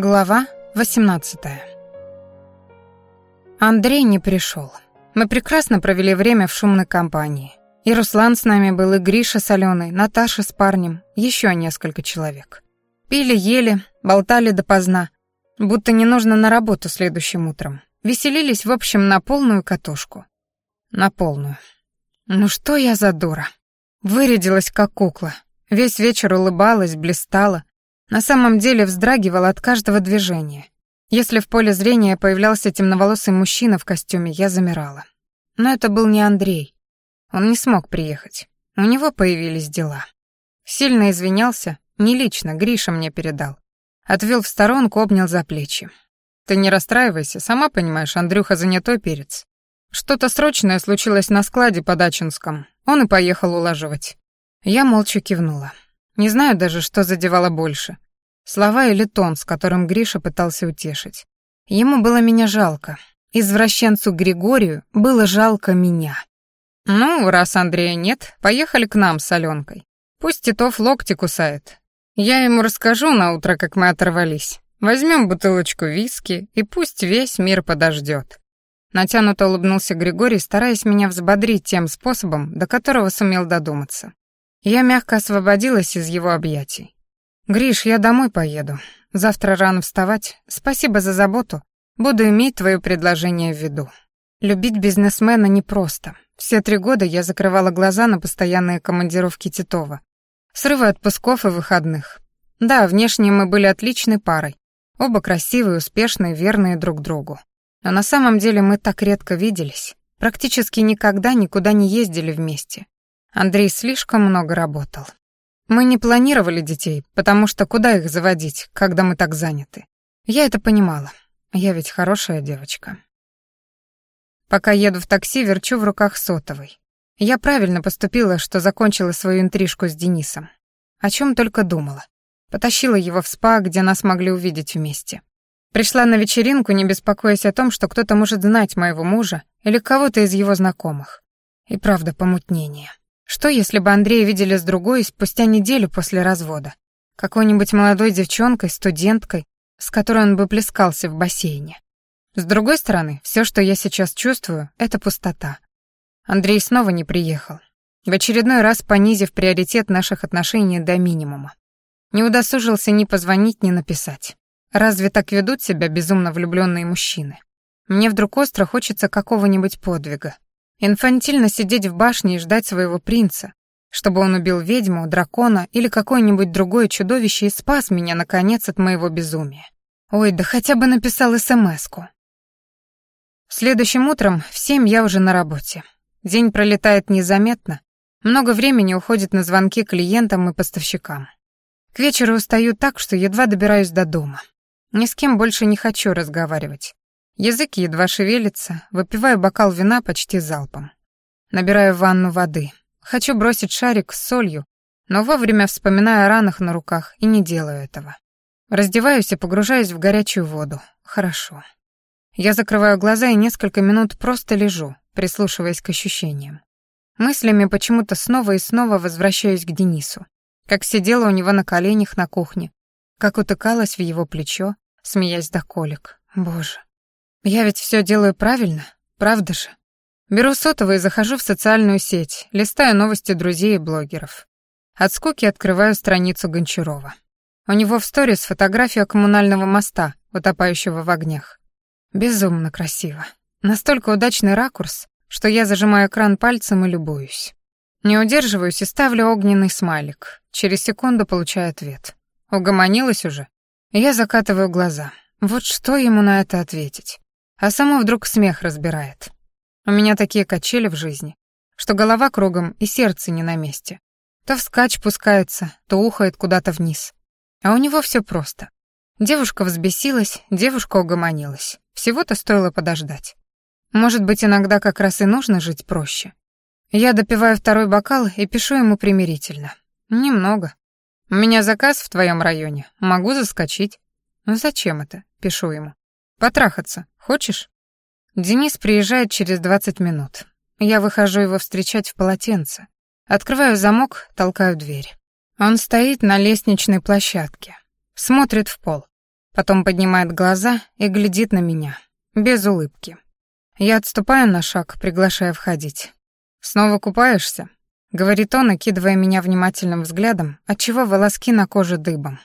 Глава 18 Андрей не пришел. Мы прекрасно провели время в шумной компании. И Руслан с нами был, и Гриша с Аленой, Наташа с парнем, еще несколько человек. Пили, ели, болтали допоздна, будто не нужно на работу следующим утром. Веселились, в общем, на полную катушку. На полную. Ну что я за дура? Вырядилась как кукла. Весь вечер улыбалась, блистала, на самом деле вздрагивала от каждого движения. Если в поле зрения появлялся темноволосый мужчина в костюме, я замирала. Но это был не Андрей. Он не смог приехать. У него появились дела. Сильно извинялся, не лично, Гриша мне передал. Отвел в сторонку, обнял за плечи. «Ты не расстраивайся, сама понимаешь, Андрюха занятой перец. Что-то срочное случилось на складе по Дачинском. Он и поехал улаживать». Я молча кивнула. Не знаю даже, что задевало больше. Слова или тон, с которым Гриша пытался утешить. Ему было меня жалко. Извращенцу Григорию было жалко меня. «Ну, раз Андрея нет, поехали к нам с Аленкой. Пусть Титов локти кусает. Я ему расскажу на утро, как мы оторвались. Возьмем бутылочку виски, и пусть весь мир подождет. Натянуто улыбнулся Григорий, стараясь меня взбодрить тем способом, до которого сумел додуматься. Я мягко освободилась из его объятий. «Гриш, я домой поеду. Завтра рано вставать. Спасибо за заботу. Буду иметь твое предложение в виду. Любить бизнесмена непросто. Все три года я закрывала глаза на постоянные командировки Титова. Срывы отпусков и выходных. Да, внешне мы были отличной парой. Оба красивые, успешные, верные друг другу. Но на самом деле мы так редко виделись. Практически никогда никуда не ездили вместе. Андрей слишком много работал. Мы не планировали детей, потому что куда их заводить, когда мы так заняты? Я это понимала. Я ведь хорошая девочка. Пока еду в такси, верчу в руках сотовой. Я правильно поступила, что закончила свою интрижку с Денисом. О чем только думала. Потащила его в спа, где нас могли увидеть вместе. Пришла на вечеринку, не беспокоясь о том, что кто-то может знать моего мужа или кого-то из его знакомых. И правда, помутнение. Что, если бы Андрея видели с другой спустя неделю после развода? Какой-нибудь молодой девчонкой, студенткой, с которой он бы плескался в бассейне. С другой стороны, все, что я сейчас чувствую, это пустота. Андрей снова не приехал, в очередной раз понизив приоритет наших отношений до минимума. Не удосужился ни позвонить, ни написать. Разве так ведут себя безумно влюбленные мужчины? Мне вдруг остро хочется какого-нибудь подвига, Инфантильно сидеть в башне и ждать своего принца, чтобы он убил ведьму, дракона или какое-нибудь другое чудовище и спас меня, наконец, от моего безумия. Ой, да хотя бы написал СМС-ку. Следующим утром в семь я уже на работе. День пролетает незаметно, много времени уходит на звонки клиентам и поставщикам. К вечеру устаю так, что едва добираюсь до дома. Ни с кем больше не хочу разговаривать. Язык едва шевелится, выпиваю бокал вина почти залпом. Набираю ванну воды. Хочу бросить шарик с солью, но вовремя вспоминаю о ранах на руках и не делаю этого. Раздеваюсь и погружаюсь в горячую воду. Хорошо. Я закрываю глаза и несколько минут просто лежу, прислушиваясь к ощущениям. Мыслями почему-то снова и снова возвращаюсь к Денису. Как сидела у него на коленях на кухне, как утыкалась в его плечо, смеясь до колик. Боже, я ведь все делаю правильно, правда же? Беру сотовый и захожу в социальную сеть, листаю новости друзей и блогеров. От скуки открываю страницу Гончарова. У него в сторис фотография коммунального моста, утопающего в огнях. Безумно красиво. Настолько удачный ракурс, что я зажимаю экран пальцем и любуюсь. Не удерживаюсь и ставлю огненный смайлик. Через секунду получаю ответ. Угомонилась уже? Я закатываю глаза. Вот что ему на это ответить? А сама вдруг смех разбирает. У меня такие качели в жизни, что голова кругом и сердце не на месте. То вскачь пускается, то ухает куда-то вниз. А у него все просто. Девушка взбесилась, девушка угомонилась. Всего-то стоило подождать. Может быть, иногда как раз и нужно жить проще. Я допиваю второй бокал и пишу ему примирительно. Немного. У меня заказ в твоем районе. Могу заскочить. Ну зачем это? Пишу ему. Потрахаться. Хочешь? Денис приезжает через 20 минут. Я выхожу его встречать в полотенце. Открываю замок, толкаю дверь. Он стоит на лестничной площадке. Смотрит в пол. Потом поднимает глаза и глядит на меня, без улыбки. Я отступаю на шаг, приглашая входить. «Снова купаешься?» — говорит он, окидывая меня внимательным взглядом, отчего волоски на коже дыбом.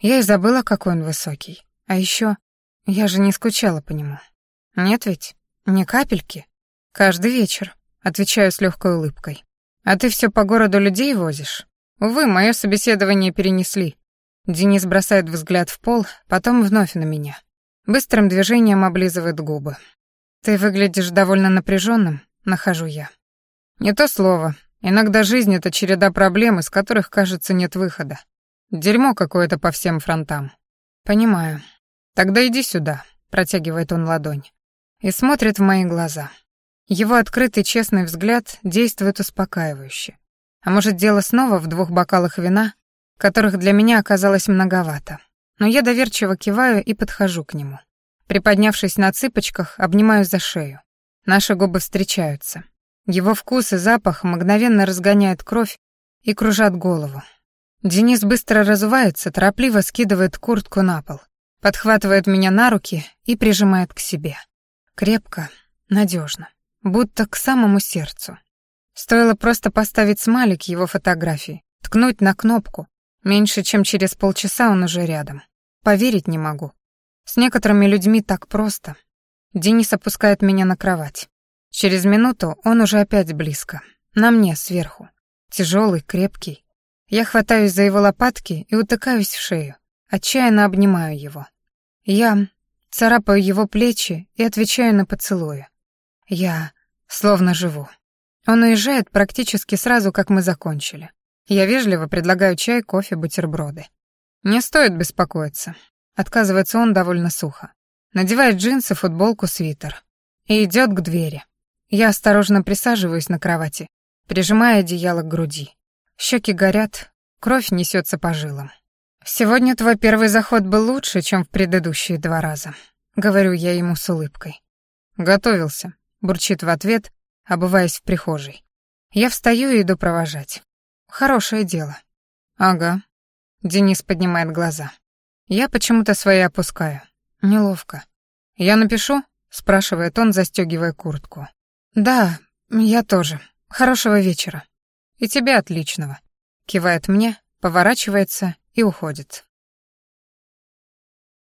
Я и забыла, какой он высокий. А еще я же не скучала по нему. Нет ведь? Ни капельки. Каждый вечер, отвечаю с легкой улыбкой. А ты все по городу людей возишь? Увы, мое собеседование перенесли. Денис бросает взгляд в пол, потом вновь на меня. Быстрым движением облизывает губы. Ты выглядишь довольно напряженным, нахожу я. Не то слово. Иногда жизнь — это череда проблем, из которых, кажется, нет выхода. Дерьмо какое-то по всем фронтам. Понимаю. Тогда иди сюда, протягивает он ладонь. И смотрит в мои глаза. Его открытый честный взгляд действует успокаивающе. А может, дело снова в двух бокалах вина, которых для меня оказалось многовато. Но я доверчиво киваю и подхожу к нему. Приподнявшись на цыпочках, обнимаю за шею. Наши губы встречаются. Его вкус и запах мгновенно разгоняют кровь и кружат голову. Денис быстро разувается, торопливо скидывает куртку на пол, подхватывает меня на руки и прижимает к себе. Крепко, надежно, будто к самому сердцу. Стоило просто поставить смайлик его фотографии, ткнуть на кнопку. Меньше чем через полчаса он уже рядом. Поверить не могу. С некоторыми людьми так просто. Денис опускает меня на кровать. Через минуту он уже опять близко. На мне, сверху. Тяжелый, крепкий. Я хватаюсь за его лопатки и утыкаюсь в шею. Отчаянно обнимаю его. Я царапаю его плечи и отвечаю на поцелуи. Я словно живу. Он уезжает практически сразу, как мы закончили. Я вежливо предлагаю чай, кофе, бутерброды. Не стоит беспокоиться. Отказывается он довольно сухо. Надевает джинсы, футболку, свитер. И идет к двери. Я осторожно присаживаюсь на кровати, прижимая одеяло к груди. Щеки горят, кровь несется по жилам. «Сегодня твой первый заход был лучше, чем в предыдущие два раза», — говорю я ему с улыбкой. «Готовился», — бурчит в ответ, обуваясь в прихожей. Я встаю и иду провожать. «Хорошее дело». «Ага». Денис поднимает глаза. Я почему-то свои опускаю. Неловко. «Я напишу?» — спрашивает он, застегивая куртку. «Да, я тоже. Хорошего вечера». «И тебе отличного», — кивает мне, поворачивается и уходит.